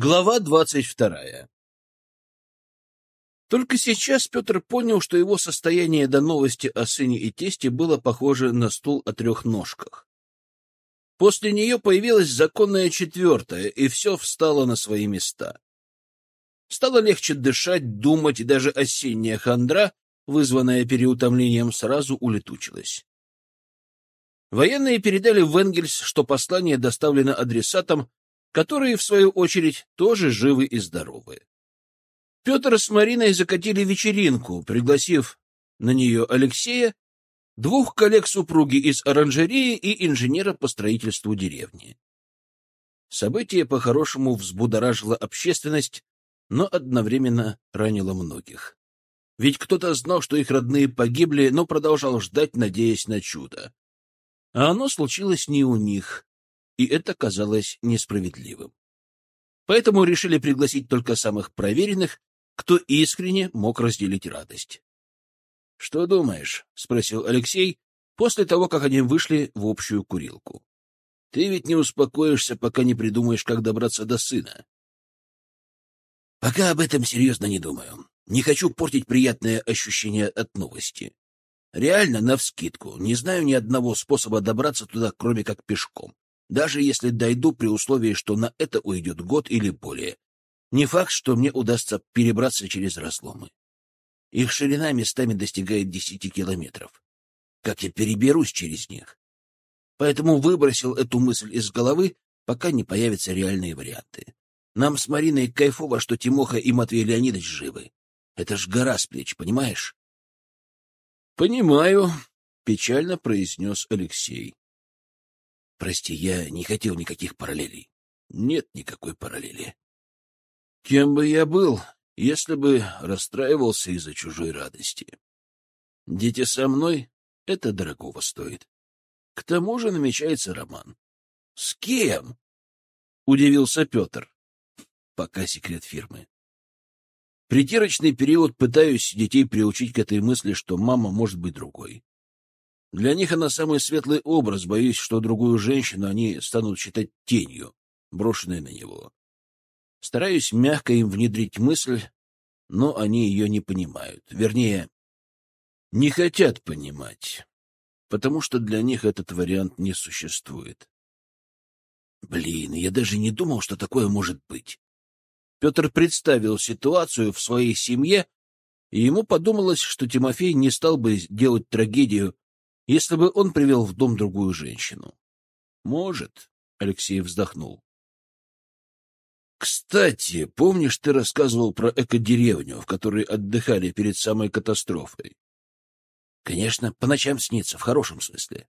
Глава двадцать вторая Только сейчас Петр понял, что его состояние до новости о сыне и тесте было похоже на стул о трех ножках. После нее появилась законная четвертая, и все встало на свои места. Стало легче дышать, думать, и даже осенняя хандра, вызванная переутомлением, сразу улетучилась. Военные передали в Энгельс, что послание доставлено адресатам, которые, в свою очередь, тоже живы и здоровы. Петр с Мариной закатили вечеринку, пригласив на нее Алексея, двух коллег супруги из оранжереи и инженера по строительству деревни. Событие по-хорошему взбудоражило общественность, но одновременно ранило многих. Ведь кто-то знал, что их родные погибли, но продолжал ждать, надеясь на чудо. А оно случилось не у них, и это казалось несправедливым. Поэтому решили пригласить только самых проверенных, кто искренне мог разделить радость. — Что думаешь? — спросил Алексей после того, как они вышли в общую курилку. — Ты ведь не успокоишься, пока не придумаешь, как добраться до сына. — Пока об этом серьезно не думаю. Не хочу портить приятное ощущение от новости. Реально, навскидку, не знаю ни одного способа добраться туда, кроме как пешком даже если дойду при условии, что на это уйдет год или более. Не факт, что мне удастся перебраться через разломы. Их ширина местами достигает десяти километров. Как я переберусь через них? Поэтому выбросил эту мысль из головы, пока не появятся реальные варианты. Нам с Мариной кайфово, что Тимоха и Матвей Леонидович живы. Это ж гора с плеч, понимаешь? — Понимаю, — печально произнес Алексей. Прости, я не хотел никаких параллелей. Нет никакой параллели. Кем бы я был, если бы расстраивался из-за чужой радости? Дети со мной — это дорогого стоит. К тому же намечается роман. — С кем? — удивился Петр. — Пока секрет фирмы. Притирочный период пытаюсь детей приучить к этой мысли, что мама может быть другой. Для них она самый светлый образ, боюсь, что другую женщину они станут считать тенью, брошенной на него. Стараюсь мягко им внедрить мысль, но они ее не понимают. Вернее, не хотят понимать, потому что для них этот вариант не существует. Блин, я даже не думал, что такое может быть. Петр представил ситуацию в своей семье, и ему подумалось, что Тимофей не стал бы делать трагедию если бы он привел в дом другую женщину. Может, Алексей вздохнул. Кстати, помнишь, ты рассказывал про экодеревню, в которой отдыхали перед самой катастрофой? Конечно, по ночам снится, в хорошем смысле.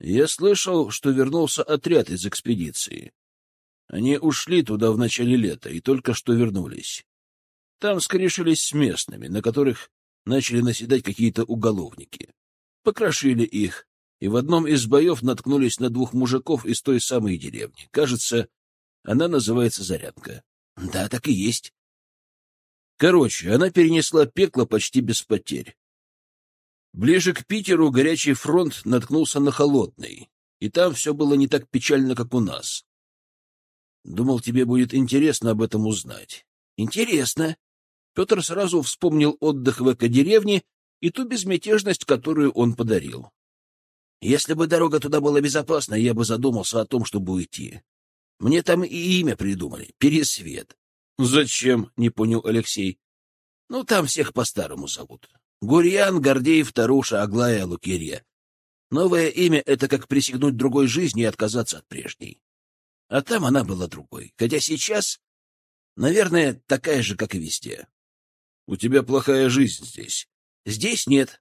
Я слышал, что вернулся отряд из экспедиции. Они ушли туда в начале лета и только что вернулись. Там скорешились с местными, на которых начали наседать какие-то уголовники покрошили их, и в одном из боев наткнулись на двух мужиков из той самой деревни. Кажется, она называется Зарядка. Да, так и есть. Короче, она перенесла пекло почти без потерь. Ближе к Питеру горячий фронт наткнулся на холодный, и там все было не так печально, как у нас. Думал, тебе будет интересно об этом узнать. Интересно. Петр сразу вспомнил отдых в экодеревне и ту безмятежность, которую он подарил. Если бы дорога туда была безопасна, я бы задумался о том, чтобы уйти. Мне там и имя придумали — Пересвет. — Зачем? — не понял Алексей. — Ну, там всех по-старому зовут. Гурьян, Гордеев, Таруша, Аглая, Лукерья. Новое имя — это как присягнуть другой жизни и отказаться от прежней. А там она была другой. Хотя сейчас, наверное, такая же, как и везде. — У тебя плохая жизнь здесь. Здесь нет.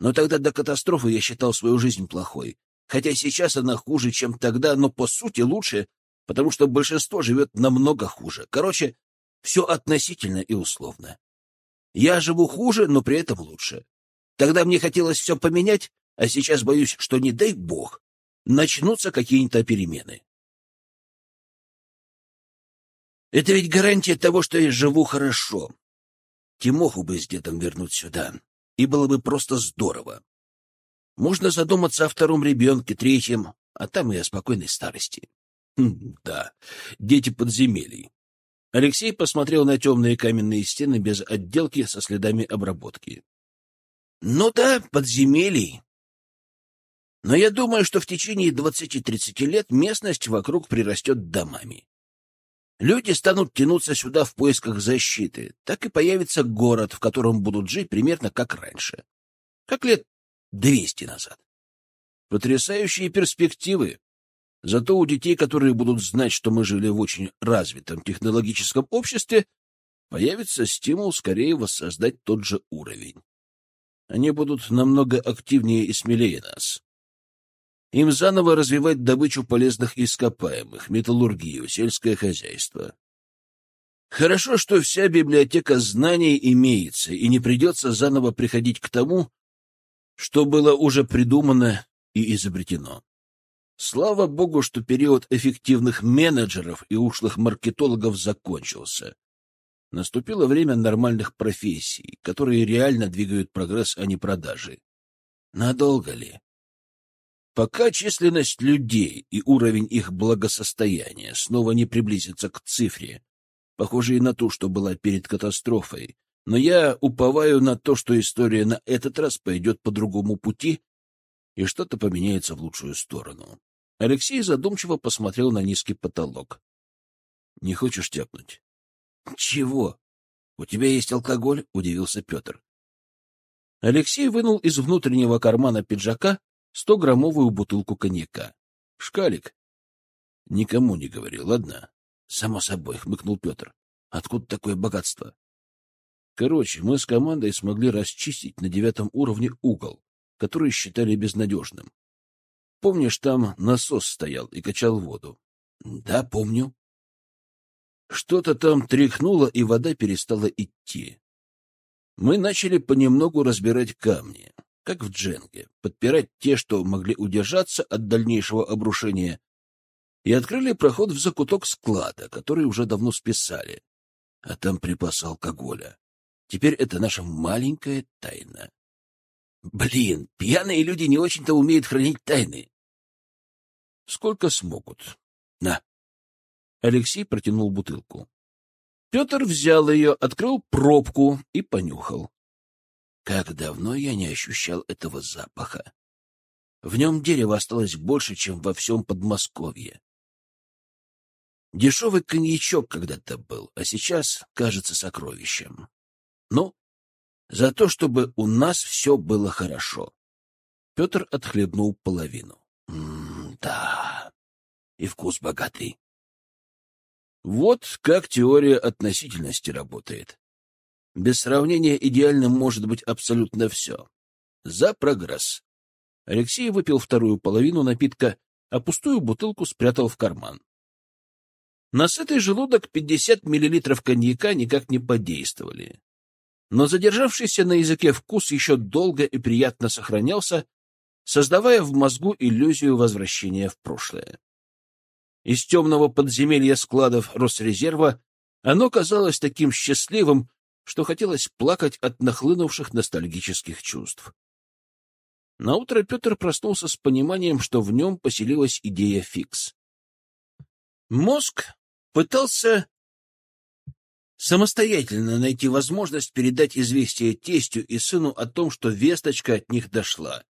Но тогда до катастрофы я считал свою жизнь плохой. Хотя сейчас она хуже, чем тогда, но по сути лучше, потому что большинство живет намного хуже. Короче, все относительно и условно. Я живу хуже, но при этом лучше. Тогда мне хотелось все поменять, а сейчас боюсь, что, не дай бог, начнутся какие-то перемены. Это ведь гарантия того, что я живу хорошо. Тимоху бы с дедом вернуть сюда и было бы просто здорово. Можно задуматься о втором ребенке, третьем, а там и о спокойной старости. Хм, да, дети подземелий. Алексей посмотрел на темные каменные стены без отделки со следами обработки. — Ну да, подземелий. Но я думаю, что в течение двадцати-тридцати лет местность вокруг прирастет домами. Люди станут тянуться сюда в поисках защиты. Так и появится город, в котором будут жить примерно как раньше. Как лет двести назад. Потрясающие перспективы. Зато у детей, которые будут знать, что мы жили в очень развитом технологическом обществе, появится стимул скорее воссоздать тот же уровень. Они будут намного активнее и смелее нас. Им заново развивать добычу полезных ископаемых, металлургию, сельское хозяйство. Хорошо, что вся библиотека знаний имеется, и не придется заново приходить к тому, что было уже придумано и изобретено. Слава богу, что период эффективных менеджеров и ушлых маркетологов закончился. Наступило время нормальных профессий, которые реально двигают прогресс, а не продажи. Надолго ли? Пока численность людей и уровень их благосостояния снова не приблизится к цифре, похожей на ту, что была перед катастрофой, но я уповаю на то, что история на этот раз пойдет по другому пути и что-то поменяется в лучшую сторону. Алексей задумчиво посмотрел на низкий потолок. — Не хочешь тяпнуть? — Чего? У тебя есть алкоголь? — удивился Петр. Алексей вынул из внутреннего кармана пиджака стограммовую бутылку коньяка. — Шкалик. — Никому не говори, ладно? — Само собой, — хмыкнул Петр. — Откуда такое богатство? Короче, мы с командой смогли расчистить на девятом уровне угол, который считали безнадежным. Помнишь, там насос стоял и качал воду? — Да, помню. Что-то там тряхнуло, и вода перестала идти. Мы начали понемногу разбирать камни, как в дженге, подпирать те, что могли удержаться от дальнейшего обрушения, и открыли проход в закуток склада, который уже давно списали. А там припас алкоголя. Теперь это наша маленькая тайна. Блин, пьяные люди не очень-то умеют хранить тайны. Сколько смогут. На. Алексей протянул бутылку. Петр взял ее, открыл пробку и понюхал. Как давно я не ощущал этого запаха. В нем дерева осталось больше, чем во всем Подмосковье. Дешевый коньячок когда-то был, а сейчас кажется сокровищем. Ну, за то, чтобы у нас все было хорошо. Петр отхлебнул половину. М-да, и вкус богатый. Вот как теория относительности работает. Без сравнения идеальным может быть абсолютно все. За прогресс. Алексей выпил вторую половину напитка, а пустую бутылку спрятал в карман. На сытый желудок 50 миллилитров коньяка никак не подействовали но задержавшийся на языке вкус еще долго и приятно сохранялся, создавая в мозгу иллюзию возвращения в прошлое. Из темного подземелья складов Росрезерва оно казалось таким счастливым, что хотелось плакать от нахлынувших ностальгических чувств. Наутро Петр проснулся с пониманием, что в нем поселилась идея фикс. Мозг пытался самостоятельно найти возможность передать известие тестю и сыну о том, что весточка от них дошла.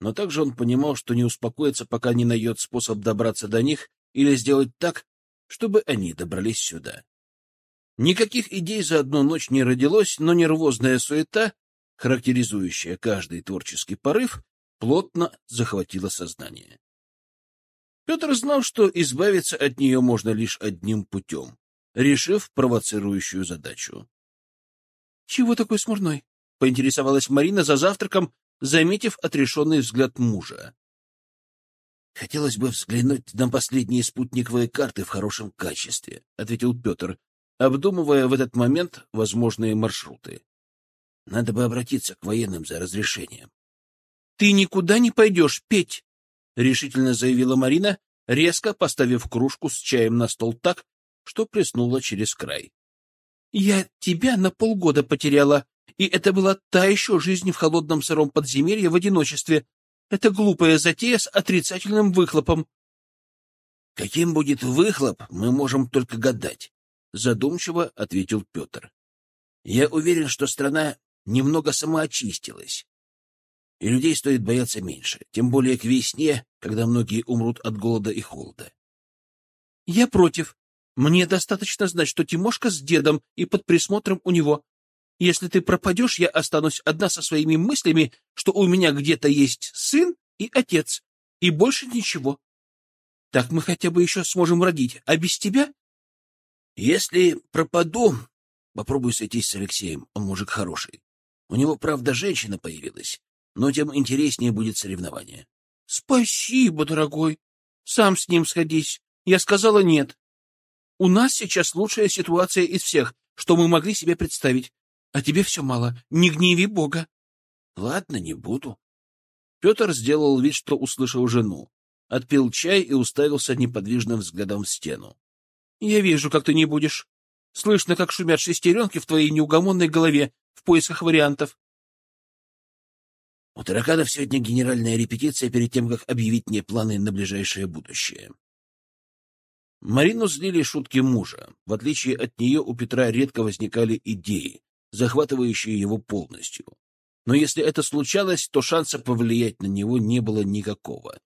Но также он понимал, что не успокоится, пока не найдет способ добраться до них или сделать так, чтобы они добрались сюда. Никаких идей за одну ночь не родилось, но нервозная суета, характеризующая каждый творческий порыв, плотно захватила сознание. Петр знал, что избавиться от нее можно лишь одним путем решив провоцирующую задачу. — Чего такой смурной? — поинтересовалась Марина за завтраком, заметив отрешенный взгляд мужа. — Хотелось бы взглянуть на последние спутниковые карты в хорошем качестве, — ответил Петр, обдумывая в этот момент возможные маршруты. — Надо бы обратиться к военным за разрешением. — Ты никуда не пойдешь, Петь! — решительно заявила Марина, резко поставив кружку с чаем на стол так, что плеснула через край. — Я тебя на полгода потеряла, и это была та еще жизнь в холодном сыром подземелье в одиночестве. Это глупая затея с отрицательным выхлопом. — Каким будет выхлоп, мы можем только гадать, — задумчиво ответил Петр. Я уверен, что страна немного самоочистилась, и людей стоит бояться меньше, тем более к весне, когда многие умрут от голода и холода. Я против. Мне достаточно знать, что Тимошка с дедом и под присмотром у него. Если ты пропадешь, я останусь одна со своими мыслями, что у меня где-то есть сын и отец, и больше ничего. Так мы хотя бы еще сможем родить, а без тебя? Если пропаду, попробуй сойтись с Алексеем, он мужик хороший. У него, правда, женщина появилась, но тем интереснее будет соревнование. — Спасибо, дорогой. Сам с ним сходись. Я сказала нет. У нас сейчас лучшая ситуация из всех, что мы могли себе представить. А тебе все мало. Не гневи Бога. — Ладно, не буду. Петр сделал вид, что услышал жену. Отпил чай и уставился неподвижным взглядом в стену. — Я вижу, как ты не будешь. Слышно, как шумят шестеренки в твоей неугомонной голове в поисках вариантов. У тараканов сегодня генеральная репетиция перед тем, как объявить мне планы на ближайшее будущее. Марину злили шутки мужа. В отличие от нее, у Петра редко возникали идеи, захватывающие его полностью. Но если это случалось, то шанса повлиять на него не было никакого.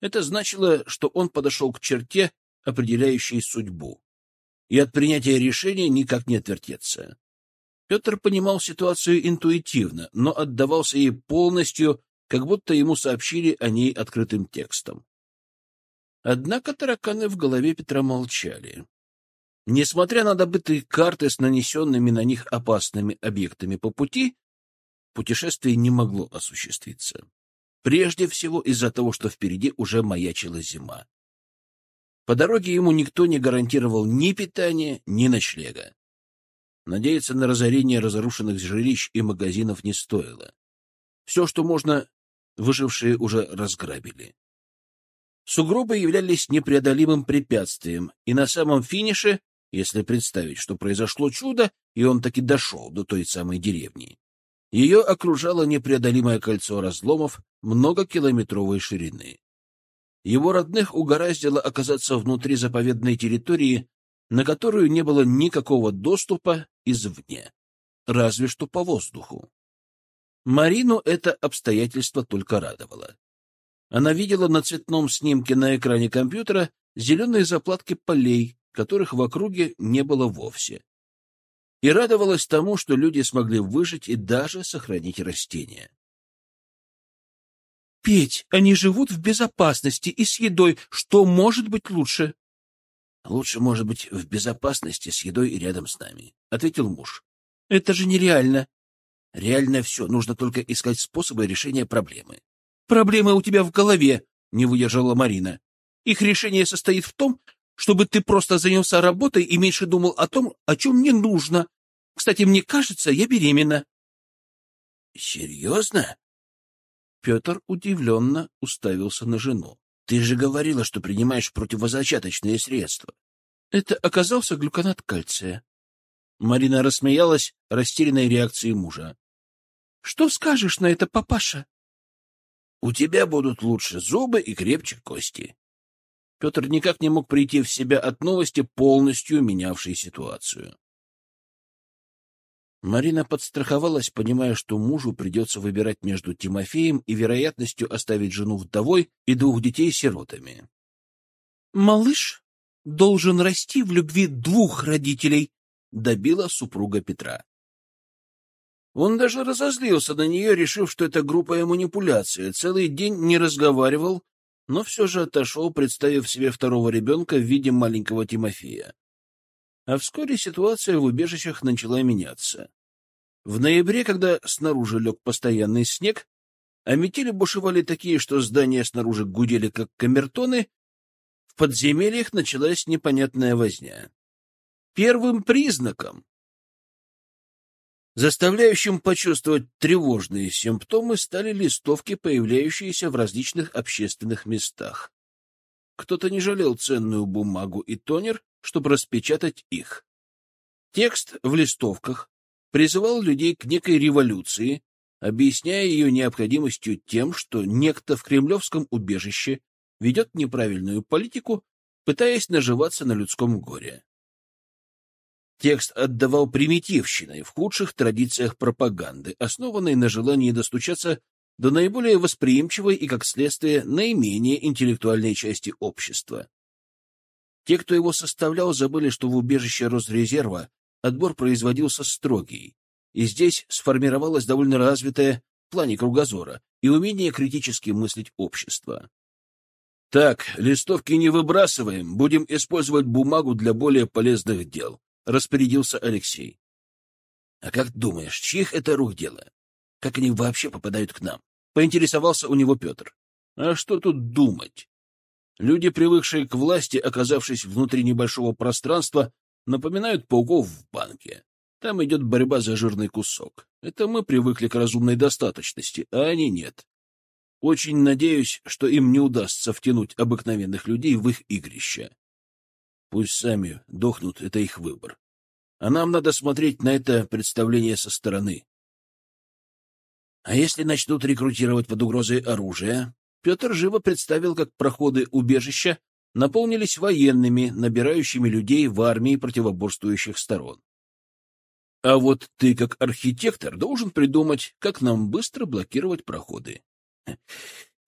Это значило, что он подошел к черте, определяющей судьбу, и от принятия решения никак не отвертеться. Петр понимал ситуацию интуитивно, но отдавался ей полностью, как будто ему сообщили о ней открытым текстом. Однако тараканы в голове Петра молчали. Несмотря на добытые карты с нанесенными на них опасными объектами по пути, путешествие не могло осуществиться. Прежде всего из-за того, что впереди уже маячила зима. По дороге ему никто не гарантировал ни питания, ни ночлега. Надеяться на разорение разрушенных жилищ и магазинов не стоило. Все, что можно, выжившие уже разграбили. Сугробы являлись непреодолимым препятствием, и на самом финише, если представить, что произошло чудо, и он таки дошел до той самой деревни, ее окружало непреодолимое кольцо разломов многокилометровой ширины. Его родных угораздило оказаться внутри заповедной территории, на которую не было никакого доступа извне, разве что по воздуху. Марину это обстоятельство только радовало. Она видела на цветном снимке на экране компьютера зеленые заплатки полей, которых в округе не было вовсе. И радовалась тому, что люди смогли выжить и даже сохранить растения. «Петь, они живут в безопасности и с едой. Что может быть лучше?» «Лучше, может быть, в безопасности с едой и рядом с нами», — ответил муж. «Это же нереально». «Реально все. Нужно только искать способы решения проблемы. Проблемы у тебя в голове, — не выдержала Марина. Их решение состоит в том, чтобы ты просто занялся работой и меньше думал о том, о чем не нужно. Кстати, мне кажется, я беременна. — Серьезно? Петр удивленно уставился на жену. — Ты же говорила, что принимаешь противозачаточные средства. Это оказался глюконат кальция. Марина рассмеялась растерянной реакцией мужа. — Что скажешь на это, папаша? У тебя будут лучше зубы и крепче кости. Петр никак не мог прийти в себя от новости, полностью менявшей ситуацию. Марина подстраховалась, понимая, что мужу придется выбирать между Тимофеем и вероятностью оставить жену вдовой и двух детей сиротами. «Малыш должен расти в любви двух родителей», — добила супруга Петра. Он даже разозлился на нее, решив, что это группа манипуляция. Целый день не разговаривал, но все же отошел, представив себе второго ребенка в виде маленького Тимофея. А вскоре ситуация в убежищах начала меняться. В ноябре, когда снаружи лег постоянный снег, а метели бушевали такие, что здания снаружи гудели, как камертоны, в подземельях началась непонятная возня. Первым признаком Заставляющим почувствовать тревожные симптомы стали листовки, появляющиеся в различных общественных местах. Кто-то не жалел ценную бумагу и тонер, чтобы распечатать их. Текст в листовках призывал людей к некой революции, объясняя ее необходимостью тем, что некто в кремлевском убежище ведет неправильную политику, пытаясь наживаться на людском горе. Текст отдавал примитивщиной в худших традициях пропаганды, основанной на желании достучаться до наиболее восприимчивой и, как следствие, наименее интеллектуальной части общества. Те, кто его составлял, забыли, что в убежище Росрезерва отбор производился строгий, и здесь сформировалось довольно развитое в плане кругозора и умение критически мыслить общество. Так, листовки не выбрасываем, будем использовать бумагу для более полезных дел, распорядился Алексей. А как думаешь, чьих это рук дело? Как они вообще попадают к нам? Поинтересовался у него Петр. А что тут думать? Люди, привыкшие к власти, оказавшись внутри небольшого пространства, напоминают пауков в банке. Там идет борьба за жирный кусок. Это мы привыкли к разумной достаточности, а они нет. Очень надеюсь, что им не удастся втянуть обыкновенных людей в их игрище. Пусть сами дохнут, это их выбор. А нам надо смотреть на это представление со стороны. А если начнут рекрутировать под угрозой оружия? Петр живо представил, как проходы убежища наполнились военными, набирающими людей в армии противоборствующих сторон. А вот ты, как архитектор, должен придумать, как нам быстро блокировать проходы.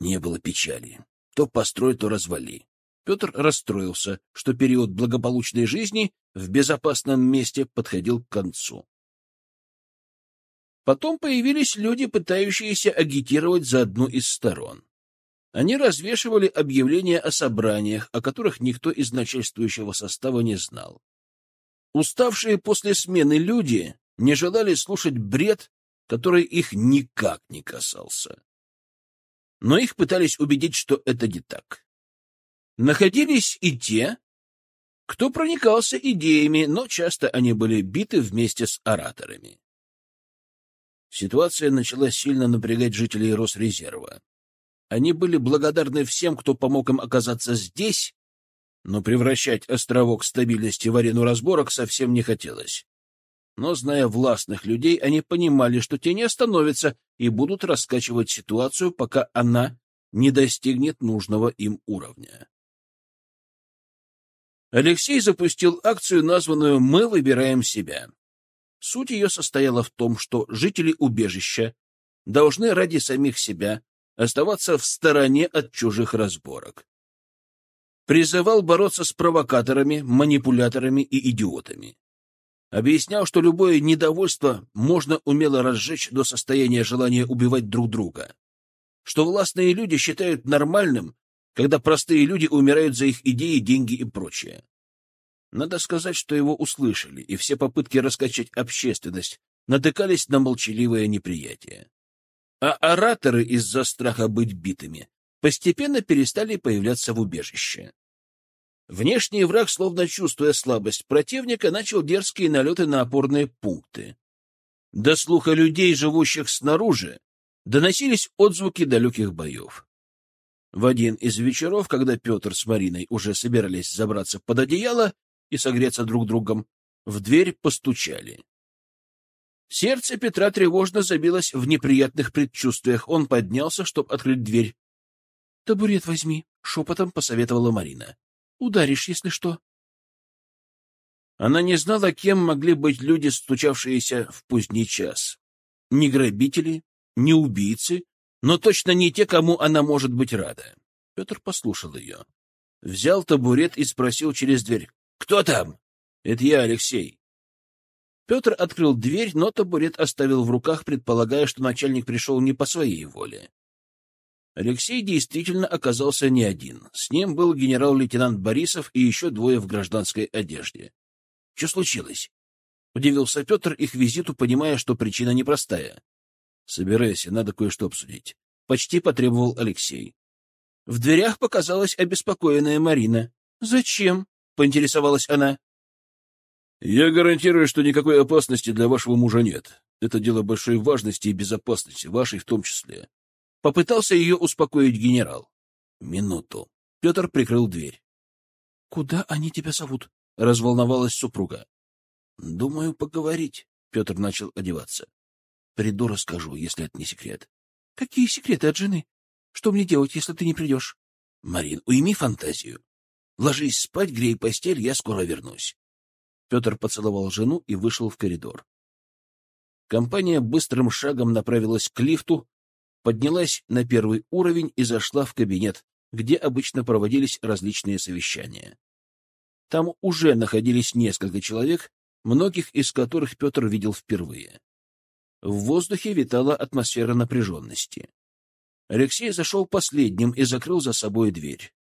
Не было печали. То построй, то развали. Петр расстроился, что период благополучной жизни в безопасном месте подходил к концу. Потом появились люди, пытающиеся агитировать за одну из сторон. Они развешивали объявления о собраниях, о которых никто из начальствующего состава не знал. Уставшие после смены люди не желали слушать бред, который их никак не касался. Но их пытались убедить, что это не так. Находились и те, кто проникался идеями, но часто они были биты вместе с ораторами. Ситуация начала сильно напрягать жителей Росрезерва. Они были благодарны всем, кто помог им оказаться здесь, но превращать островок стабильности в арену разборок совсем не хотелось. Но, зная властных людей, они понимали, что те не остановятся и будут раскачивать ситуацию, пока она не достигнет нужного им уровня. Алексей запустил акцию, названную «Мы выбираем себя». Суть ее состояла в том, что жители убежища должны ради самих себя оставаться в стороне от чужих разборок. Призывал бороться с провокаторами, манипуляторами и идиотами. Объяснял, что любое недовольство можно умело разжечь до состояния желания убивать друг друга. Что властные люди считают нормальным, когда простые люди умирают за их идеи, деньги и прочее. Надо сказать, что его услышали, и все попытки раскачать общественность натыкались на молчаливое неприятие а ораторы из-за страха быть битыми постепенно перестали появляться в убежище. Внешний враг, словно чувствуя слабость противника, начал дерзкие налеты на опорные пункты. До слуха людей, живущих снаружи, доносились отзвуки далеких боев. В один из вечеров, когда Петр с Мариной уже собирались забраться под одеяло и согреться друг другом, в дверь постучали. Сердце Петра тревожно забилось в неприятных предчувствиях. Он поднялся, чтобы открыть дверь. — Табурет возьми, — шепотом посоветовала Марина. — Ударишь, если что. Она не знала, кем могли быть люди, стучавшиеся в поздний час. Не грабители, не убийцы, но точно не те, кому она может быть рада. Петр послушал ее. Взял табурет и спросил через дверь. — Кто там? — Это я, Алексей. Петр открыл дверь, но табурет оставил в руках, предполагая, что начальник пришел не по своей воле. Алексей действительно оказался не один. С ним был генерал-лейтенант Борисов и еще двое в гражданской одежде. — Что случилось? — удивился Петр их визиту, понимая, что причина непростая. — Собирайся, надо кое-что обсудить. Почти потребовал Алексей. В дверях показалась обеспокоенная Марина. — Зачем? — поинтересовалась она. Я гарантирую, что никакой опасности для вашего мужа нет. Это дело большой важности и безопасности, вашей в том числе. Попытался ее успокоить генерал. Минуту. Петр прикрыл дверь. — Куда они тебя зовут? — разволновалась супруга. — Думаю, поговорить. Петр начал одеваться. — Приду, расскажу, если это не секрет. — Какие секреты от жены? Что мне делать, если ты не придешь? — Марин, уйми фантазию. Ложись спать, грей постель, я скоро вернусь. Петр поцеловал жену и вышел в коридор. Компания быстрым шагом направилась к лифту, поднялась на первый уровень и зашла в кабинет, где обычно проводились различные совещания. Там уже находились несколько человек, многих из которых Петр видел впервые. В воздухе витала атмосфера напряженности. Алексей зашел последним и закрыл за собой дверь.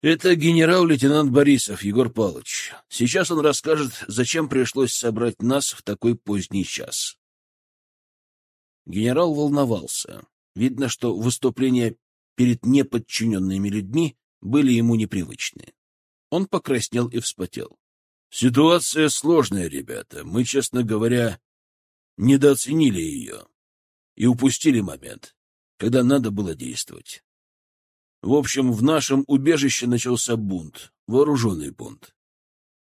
Это генерал-лейтенант Борисов Егор Павлович. Сейчас он расскажет, зачем пришлось собрать нас в такой поздний час. Генерал волновался. Видно, что выступления перед неподчиненными людьми были ему непривычны. Он покраснел и вспотел. Ситуация сложная, ребята. Мы, честно говоря, недооценили ее и упустили момент, когда надо было действовать. В общем, в нашем убежище начался бунт, вооруженный бунт.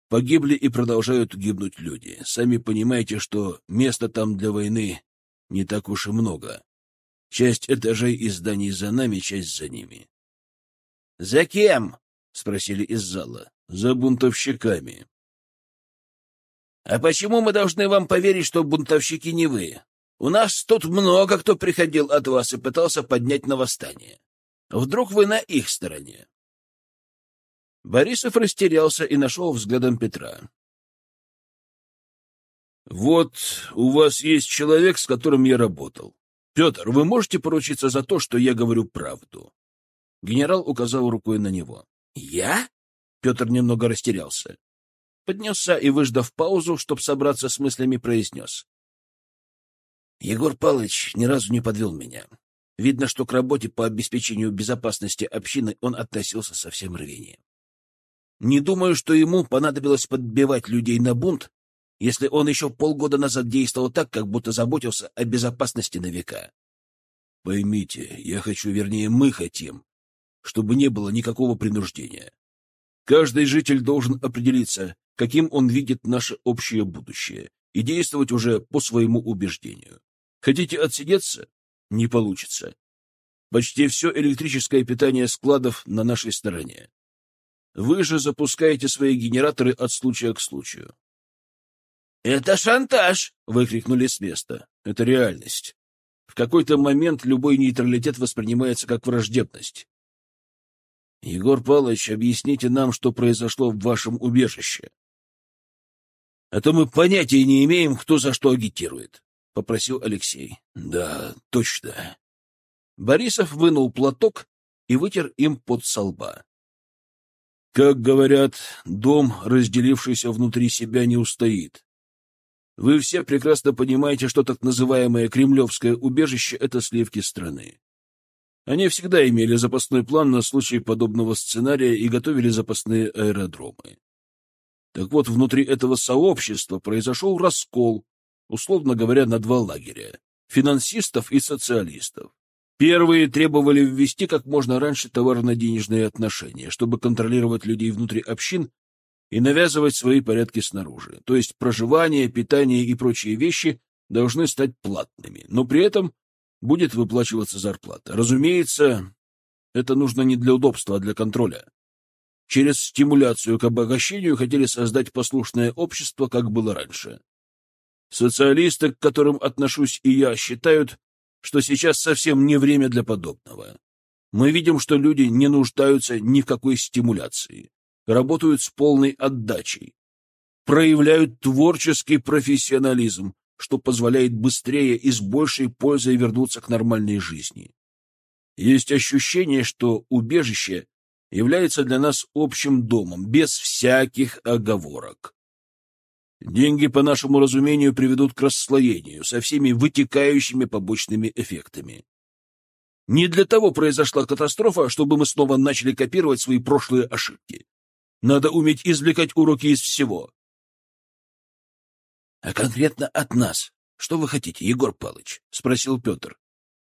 Погибли и продолжают гибнуть люди. Сами понимаете, что места там для войны не так уж и много. Часть этажей и зданий за нами, часть за ними. — За кем? — спросили из зала. — За бунтовщиками. — А почему мы должны вам поверить, что бунтовщики не вы? У нас тут много кто приходил от вас и пытался поднять на восстание. Вдруг вы на их стороне? Борисов растерялся и нашел взглядом Петра. «Вот у вас есть человек, с которым я работал. Петр, вы можете поручиться за то, что я говорю правду?» Генерал указал рукой на него. «Я?» Петр немного растерялся. Поднесся и, выждав паузу, чтобы собраться с мыслями, произнес. «Егор Павлович ни разу не подвел меня. Видно, что к работе по обеспечению безопасности общины он относился со всем рвением. Не думаю, что ему понадобилось подбивать людей на бунт, если он еще полгода назад действовал так, как будто заботился о безопасности на века. Поймите, я хочу, вернее, мы хотим, чтобы не было никакого принуждения. Каждый житель должен определиться, каким он видит наше общее будущее, и действовать уже по своему убеждению. Хотите отсидеться? Не получится. Почти все электрическое питание складов на нашей стороне. Вы же запускаете свои генераторы от случая к случаю. «Это шантаж!» — выкрикнули с места. «Это реальность. В какой-то момент любой нейтралитет воспринимается как враждебность. Егор Павлович, объясните нам, что произошло в вашем убежище. А то мы понятия не имеем, кто за что агитирует попросил Алексей. Да, точно. Борисов вынул платок и вытер им под солба. Как говорят, дом, разделившийся внутри себя, не устоит. Вы все прекрасно понимаете, что так называемое кремлевское убежище — это сливки страны. Они всегда имели запасной план на случай подобного сценария и готовили запасные аэродромы. Так вот, внутри этого сообщества произошел раскол, условно говоря, на два лагеря — финансистов и социалистов. Первые требовали ввести как можно раньше товарно-денежные отношения, чтобы контролировать людей внутри общин и навязывать свои порядки снаружи. То есть проживание, питание и прочие вещи должны стать платными, но при этом будет выплачиваться зарплата. Разумеется, это нужно не для удобства, а для контроля. Через стимуляцию к обогащению хотели создать послушное общество, как было раньше. Социалисты, к которым отношусь и я, считают, что сейчас совсем не время для подобного. Мы видим, что люди не нуждаются ни в какой стимуляции, работают с полной отдачей, проявляют творческий профессионализм, что позволяет быстрее и с большей пользой вернуться к нормальной жизни. Есть ощущение, что убежище является для нас общим домом, без всяких оговорок. Деньги, по нашему разумению, приведут к расслоению со всеми вытекающими побочными эффектами. Не для того произошла катастрофа, чтобы мы снова начали копировать свои прошлые ошибки. Надо уметь извлекать уроки из всего. — А конкретно от нас что вы хотите, Егор Павлович? — спросил Петр.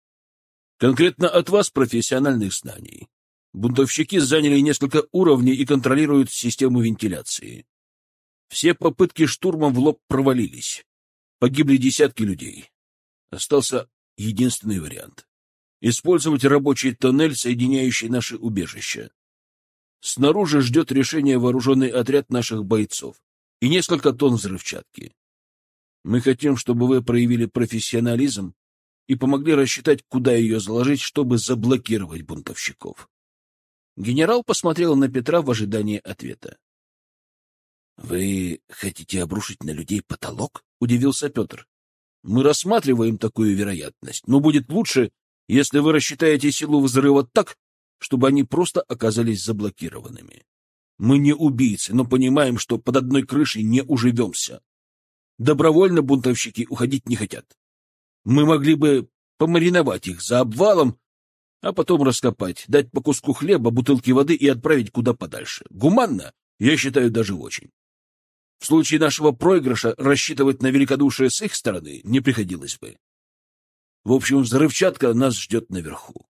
— Конкретно от вас профессиональных знаний. Бунтовщики заняли несколько уровней и контролируют систему вентиляции. Все попытки штурма в лоб провалились. Погибли десятки людей. Остался единственный вариант — использовать рабочий тоннель, соединяющий наши убежища. Снаружи ждет решение вооруженный отряд наших бойцов и несколько тонн взрывчатки. Мы хотим, чтобы вы проявили профессионализм и помогли рассчитать, куда ее заложить, чтобы заблокировать бунтовщиков. Генерал посмотрел на Петра в ожидании ответа. — Вы хотите обрушить на людей потолок? — удивился Петр. — Мы рассматриваем такую вероятность, но будет лучше, если вы рассчитаете силу взрыва так, чтобы они просто оказались заблокированными. Мы не убийцы, но понимаем, что под одной крышей не уживемся. Добровольно бунтовщики уходить не хотят. Мы могли бы помариновать их за обвалом, а потом раскопать, дать по куску хлеба, бутылки воды и отправить куда подальше. Гуманно, я считаю, даже очень. В случае нашего проигрыша рассчитывать на великодушие с их стороны не приходилось бы. В общем, взрывчатка нас ждет наверху.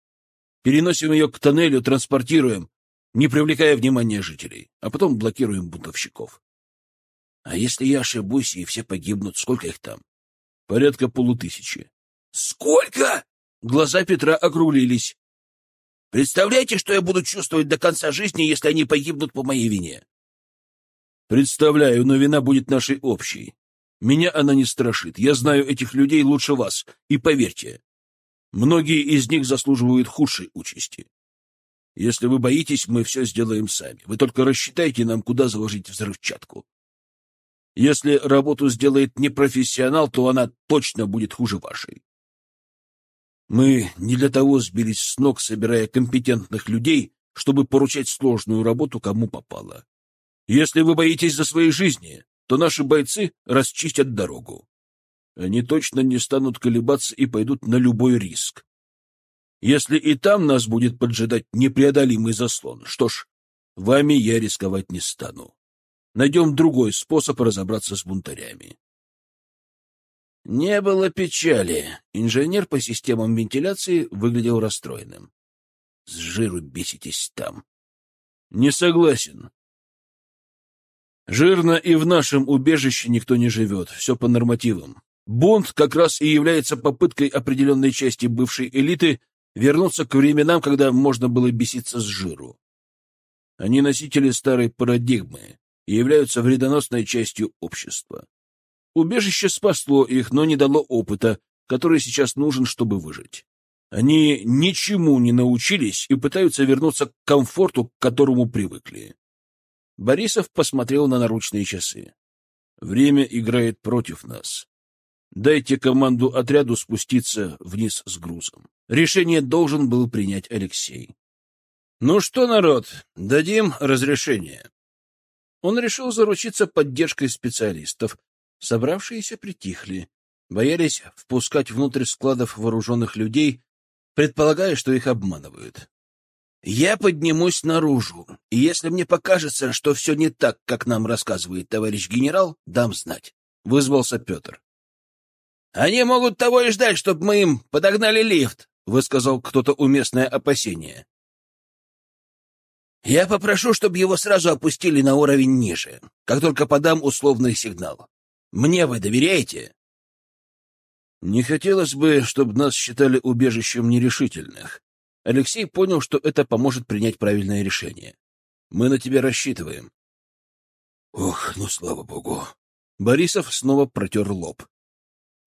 Переносим ее к тоннелю, транспортируем, не привлекая внимания жителей, а потом блокируем бунтовщиков. А если я ошибусь, и все погибнут, сколько их там? Порядка полутысячи. Сколько? Глаза Петра округлились. Представляете, что я буду чувствовать до конца жизни, если они погибнут по моей вине? Представляю, но вина будет нашей общей. Меня она не страшит. Я знаю этих людей лучше вас. И поверьте, Многие из них заслуживают худшей участи. Если вы боитесь, мы все сделаем сами. Вы только рассчитайте нам, куда заложить взрывчатку. Если работу сделает непрофессионал, то она точно будет хуже вашей. Мы не для того сбились с ног, собирая компетентных людей, чтобы поручать сложную работу кому попало. Если вы боитесь за свои жизни, то наши бойцы расчистят дорогу. Они точно не станут колебаться и пойдут на любой риск. Если и там нас будет поджидать непреодолимый заслон, что ж, вами я рисковать не стану. Найдем другой способ разобраться с бунтарями. Не было печали. Инженер по системам вентиляции выглядел расстроенным. С жиру беситесь там. Не согласен. Жирно и в нашем убежище никто не живет. Все по нормативам. Бунт как раз и является попыткой определенной части бывшей элиты вернуться к временам, когда можно было беситься с жиру. Они носители старой парадигмы и являются вредоносной частью общества. Убежище спасло их, но не дало опыта, который сейчас нужен, чтобы выжить. Они ничему не научились и пытаются вернуться к комфорту, к которому привыкли. Борисов посмотрел на наручные часы. Время играет против нас. Дайте команду отряду спуститься вниз с грузом. Решение должен был принять Алексей. Ну что, народ, дадим разрешение. Он решил заручиться поддержкой специалистов. Собравшиеся притихли, боялись впускать внутрь складов вооруженных людей, предполагая, что их обманывают. Я поднимусь наружу, и если мне покажется, что все не так, как нам рассказывает товарищ генерал, дам знать. Вызвался Петр. Они могут того и ждать, чтобы мы им подогнали лифт, высказал кто-то уместное опасение. Я попрошу, чтобы его сразу опустили на уровень ниже, как только подам условный сигнал. Мне вы доверяете? Не хотелось бы, чтобы нас считали убежищем нерешительных. Алексей понял, что это поможет принять правильное решение. Мы на тебя рассчитываем. Ох, ну слава богу. Борисов снова протер лоб.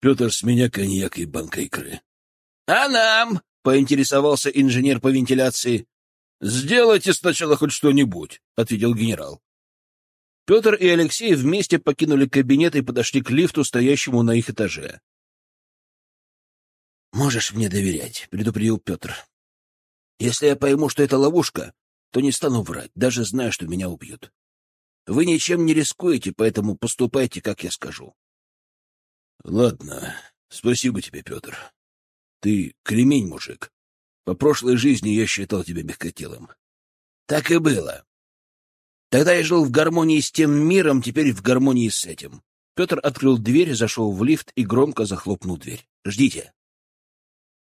Петр, с меня коньяк и банка икры. — А нам? — поинтересовался инженер по вентиляции. — Сделайте сначала хоть что-нибудь, — ответил генерал. Петр и Алексей вместе покинули кабинет и подошли к лифту, стоящему на их этаже. — Можешь мне доверять, — предупредил Петр. — Если я пойму, что это ловушка, то не стану врать, даже зная, что меня убьют. Вы ничем не рискуете, поэтому поступайте, как я скажу. Ладно, спасибо тебе, Петр. Ты кремень, мужик. По прошлой жизни я считал тебя мягкотелым. Так и было. Тогда я жил в гармонии с тем миром, теперь в гармонии с этим. Петр открыл дверь, зашел в лифт и громко захлопнул дверь. «Ждите».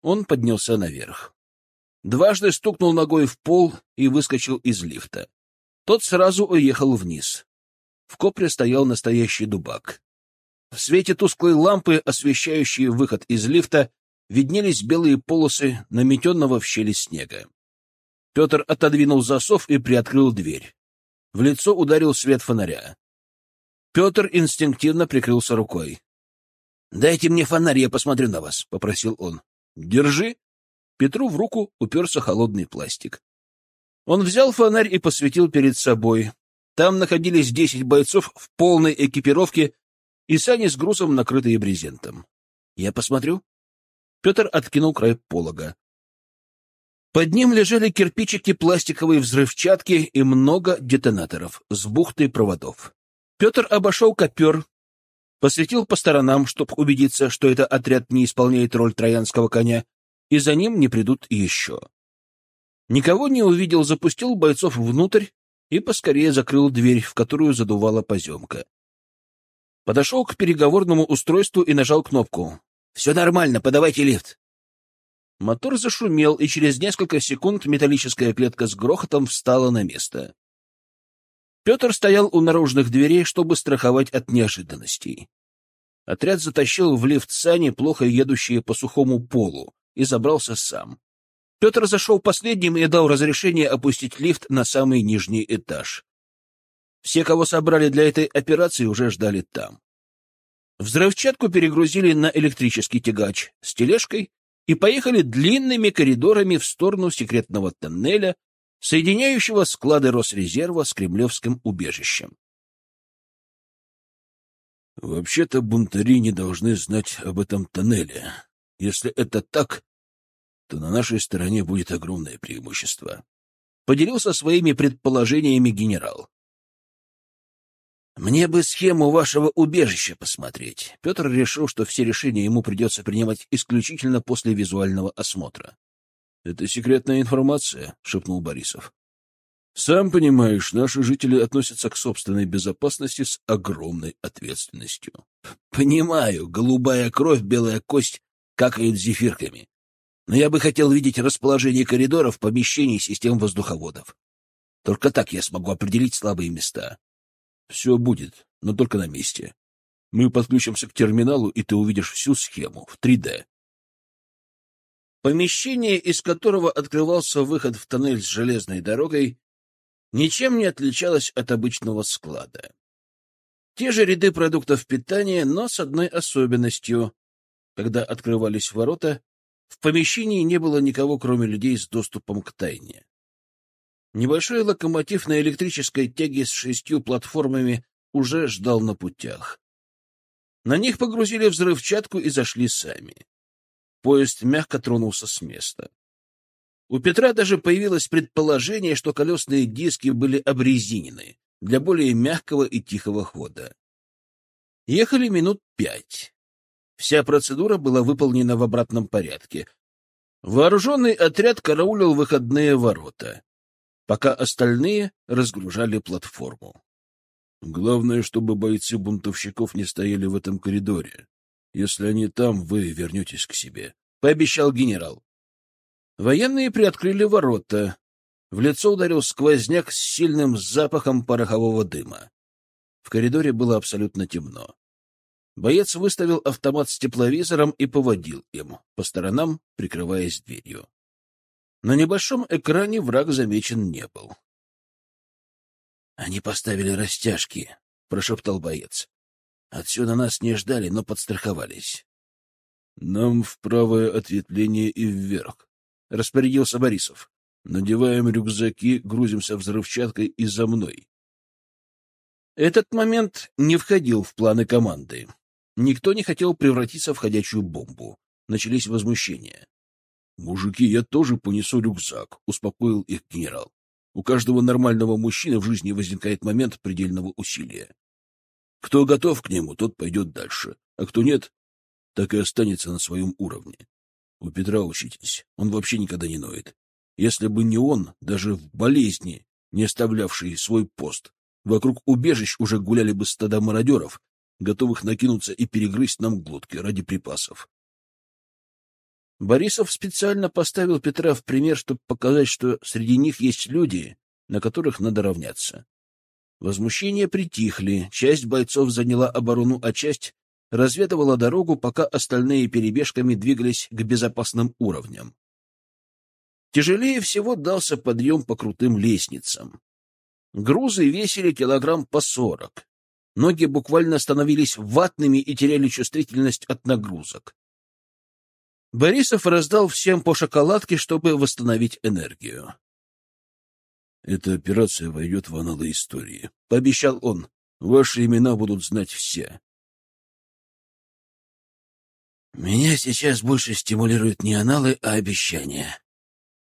Он поднялся наверх. Дважды стукнул ногой в пол и выскочил из лифта. Тот сразу уехал вниз. В копре стоял настоящий дубак. В свете тусклой лампы, освещающей выход из лифта, виднелись белые полосы наметенного в щели снега. Петр отодвинул засов и приоткрыл дверь. В лицо ударил свет фонаря. Петр инстинктивно прикрылся рукой. — Дайте мне фонарь, я посмотрю на вас, — попросил он. — Держи. Петру в руку уперся холодный пластик. Он взял фонарь и посветил перед собой. Там находились десять бойцов в полной экипировке и сани с грузом, накрытые брезентом. — Я посмотрю. Петр откинул край полога. Под ним лежали кирпичики пластиковой взрывчатки и много детонаторов с бухтой проводов. Петр обошел копер, посветил по сторонам, чтобы убедиться, что этот отряд не исполняет роль троянского коня, и за ним не придут еще. Никого не увидел, запустил бойцов внутрь и поскорее закрыл дверь, в которую задувала поземка. Подошел к переговорному устройству и нажал кнопку. — Все нормально, подавайте лифт. Мотор зашумел, и через несколько секунд металлическая клетка с грохотом встала на место. Петр стоял у наружных дверей, чтобы страховать от неожиданностей. Отряд затащил в лифт сани, плохо едущие по сухому полу, и забрался сам. Петр зашел последним и дал разрешение опустить лифт на самый нижний этаж. Все, кого собрали для этой операции, уже ждали там. Взрывчатку перегрузили на электрический тягач с тележкой и поехали длинными коридорами в сторону секретного тоннеля, соединяющего склады Росрезерва с кремлевским убежищем. Вообще-то бунтари не должны знать об этом тоннеле. Если это так, то на нашей стороне будет огромное преимущество. Поделился своими предположениями генерал. Мне бы схему вашего убежища посмотреть. Петр решил, что все решения ему придется принимать исключительно после визуального осмотра. — Это секретная информация, — шепнул Борисов. — Сам понимаешь, наши жители относятся к собственной безопасности с огромной ответственностью. — Понимаю, голубая кровь, белая кость какают зефирками. Но я бы хотел видеть расположение коридоров, помещений, систем воздуховодов. Только так я смогу определить слабые места. Все будет, но только на месте. Мы подключимся к терминалу, и ты увидишь всю схему в 3D. Помещение, из которого открывался выход в тоннель с железной дорогой, ничем не отличалось от обычного склада. Те же ряды продуктов питания, но с одной особенностью. Когда открывались ворота, в помещении не было никого, кроме людей с доступом к тайне. Небольшой локомотив на электрической тяге с шестью платформами уже ждал на путях. На них погрузили взрывчатку и зашли сами. Поезд мягко тронулся с места. У Петра даже появилось предположение, что колесные диски были обрезинены для более мягкого и тихого хода. Ехали минут пять. Вся процедура была выполнена в обратном порядке. Вооруженный отряд караулил выходные ворота пока остальные разгружали платформу. Главное, чтобы бойцы бунтовщиков не стояли в этом коридоре. Если они там, вы вернетесь к себе, — пообещал генерал. Военные приоткрыли ворота. В лицо ударил сквозняк с сильным запахом порохового дыма. В коридоре было абсолютно темно. Боец выставил автомат с тепловизором и поводил им, по сторонам прикрываясь дверью. На небольшом экране враг замечен не был. — Они поставили растяжки, — прошептал боец. — Отсюда нас не ждали, но подстраховались. — Нам в правое ответвление и вверх, — распорядился Борисов. — Надеваем рюкзаки, грузимся взрывчаткой и за мной. Этот момент не входил в планы команды. Никто не хотел превратиться в ходячую бомбу. Начались возмущения. — Мужики, я тоже понесу рюкзак, — успокоил их генерал. У каждого нормального мужчины в жизни возникает момент предельного усилия. Кто готов к нему, тот пойдет дальше, а кто нет, так и останется на своем уровне. У Петра учитесь, он вообще никогда не ноет. Если бы не он, даже в болезни, не оставлявший свой пост, вокруг убежищ уже гуляли бы стада мародеров, готовых накинуться и перегрызть нам глотки ради припасов. Борисов специально поставил Петра в пример, чтобы показать, что среди них есть люди, на которых надо равняться. Возмущения притихли, часть бойцов заняла оборону, а часть разведывала дорогу, пока остальные перебежками двигались к безопасным уровням. Тяжелее всего дался подъем по крутым лестницам. Грузы весили килограмм по сорок. Ноги буквально становились ватными и теряли чувствительность от нагрузок. Борисов раздал всем по шоколадке, чтобы восстановить энергию. «Эта операция войдет в аналы истории», — пообещал он. «Ваши имена будут знать все». «Меня сейчас больше стимулируют не аналы, а обещания,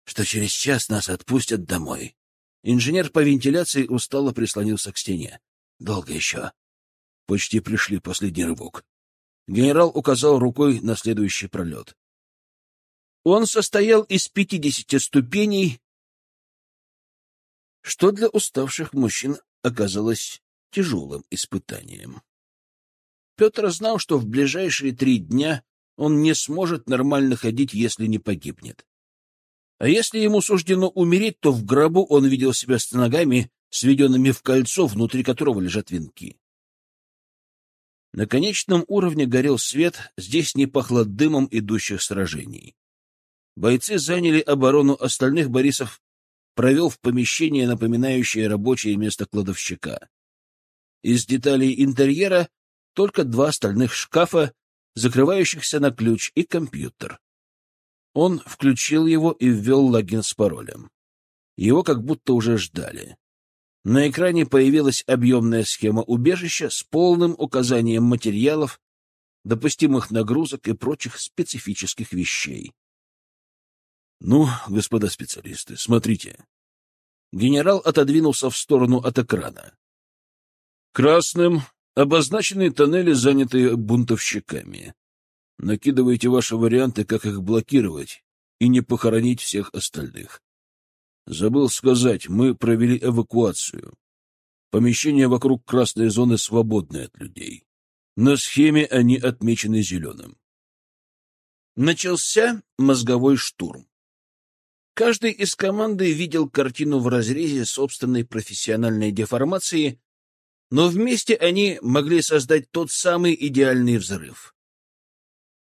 что через час нас отпустят домой». Инженер по вентиляции устало прислонился к стене. «Долго еще?» «Почти пришли последний рывок». Генерал указал рукой на следующий пролет. Он состоял из пятидесяти ступеней, что для уставших мужчин оказалось тяжелым испытанием. Петр знал, что в ближайшие три дня он не сможет нормально ходить, если не погибнет. А если ему суждено умереть, то в гробу он видел себя с ногами, сведенными в кольцо, внутри которого лежат венки. На конечном уровне горел свет, здесь не пахло дымом идущих сражений. Бойцы заняли оборону, остальных Борисов провел в помещение, напоминающее рабочее место кладовщика. Из деталей интерьера только два стальных шкафа, закрывающихся на ключ, и компьютер. Он включил его и ввел логин с паролем. Его как будто уже ждали. На экране появилась объемная схема убежища с полным указанием материалов, допустимых нагрузок и прочих специфических вещей. Ну, господа специалисты, смотрите. Генерал отодвинулся в сторону от экрана. Красным обозначены тоннели, занятые бунтовщиками. Накидывайте ваши варианты, как их блокировать и не похоронить всех остальных. Забыл сказать, мы провели эвакуацию. Помещения вокруг красной зоны свободны от людей. На схеме они отмечены зеленым. Начался мозговой штурм. Каждый из команды видел картину в разрезе собственной профессиональной деформации, но вместе они могли создать тот самый идеальный взрыв.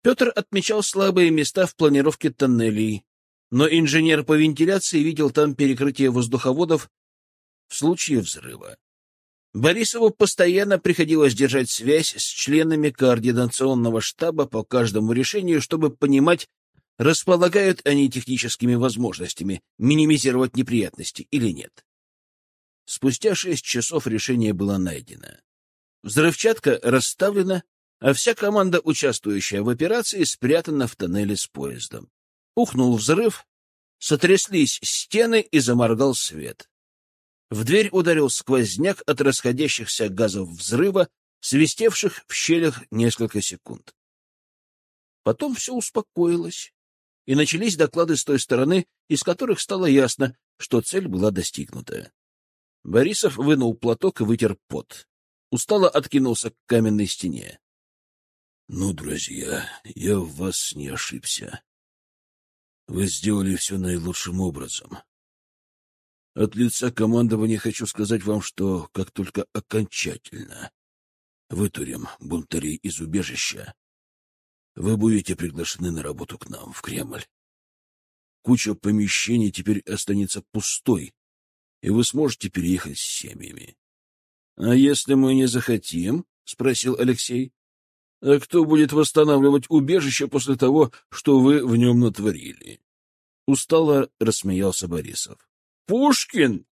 Петр отмечал слабые места в планировке тоннелей, но инженер по вентиляции видел там перекрытие воздуховодов в случае взрыва. Борисову постоянно приходилось держать связь с членами координационного штаба по каждому решению, чтобы понимать, располагают они техническими возможностями минимизировать неприятности или нет. Спустя шесть часов решение было найдено. Взрывчатка расставлена, а вся команда, участвующая в операции, спрятана в тоннеле с поездом. Ухнул взрыв, сотряслись стены и заморгал свет. В дверь ударил сквозняк от расходящихся газов взрыва, свистевших в щелях несколько секунд. Потом все успокоилось, и начались доклады с той стороны, из которых стало ясно, что цель была достигнута. Борисов вынул платок и вытер пот. Устало откинулся к каменной стене. — Ну, друзья, я в вас не ошибся. Вы сделали все наилучшим образом. От лица командования хочу сказать вам, что как только окончательно вытурим бунтарей из убежища, вы будете приглашены на работу к нам, в Кремль. Куча помещений теперь останется пустой, и вы сможете переехать с семьями. — А если мы не захотим? — спросил Алексей. — А кто будет восстанавливать убежище после того, что вы в нем натворили? Устало рассмеялся Борисов. — Пушкин!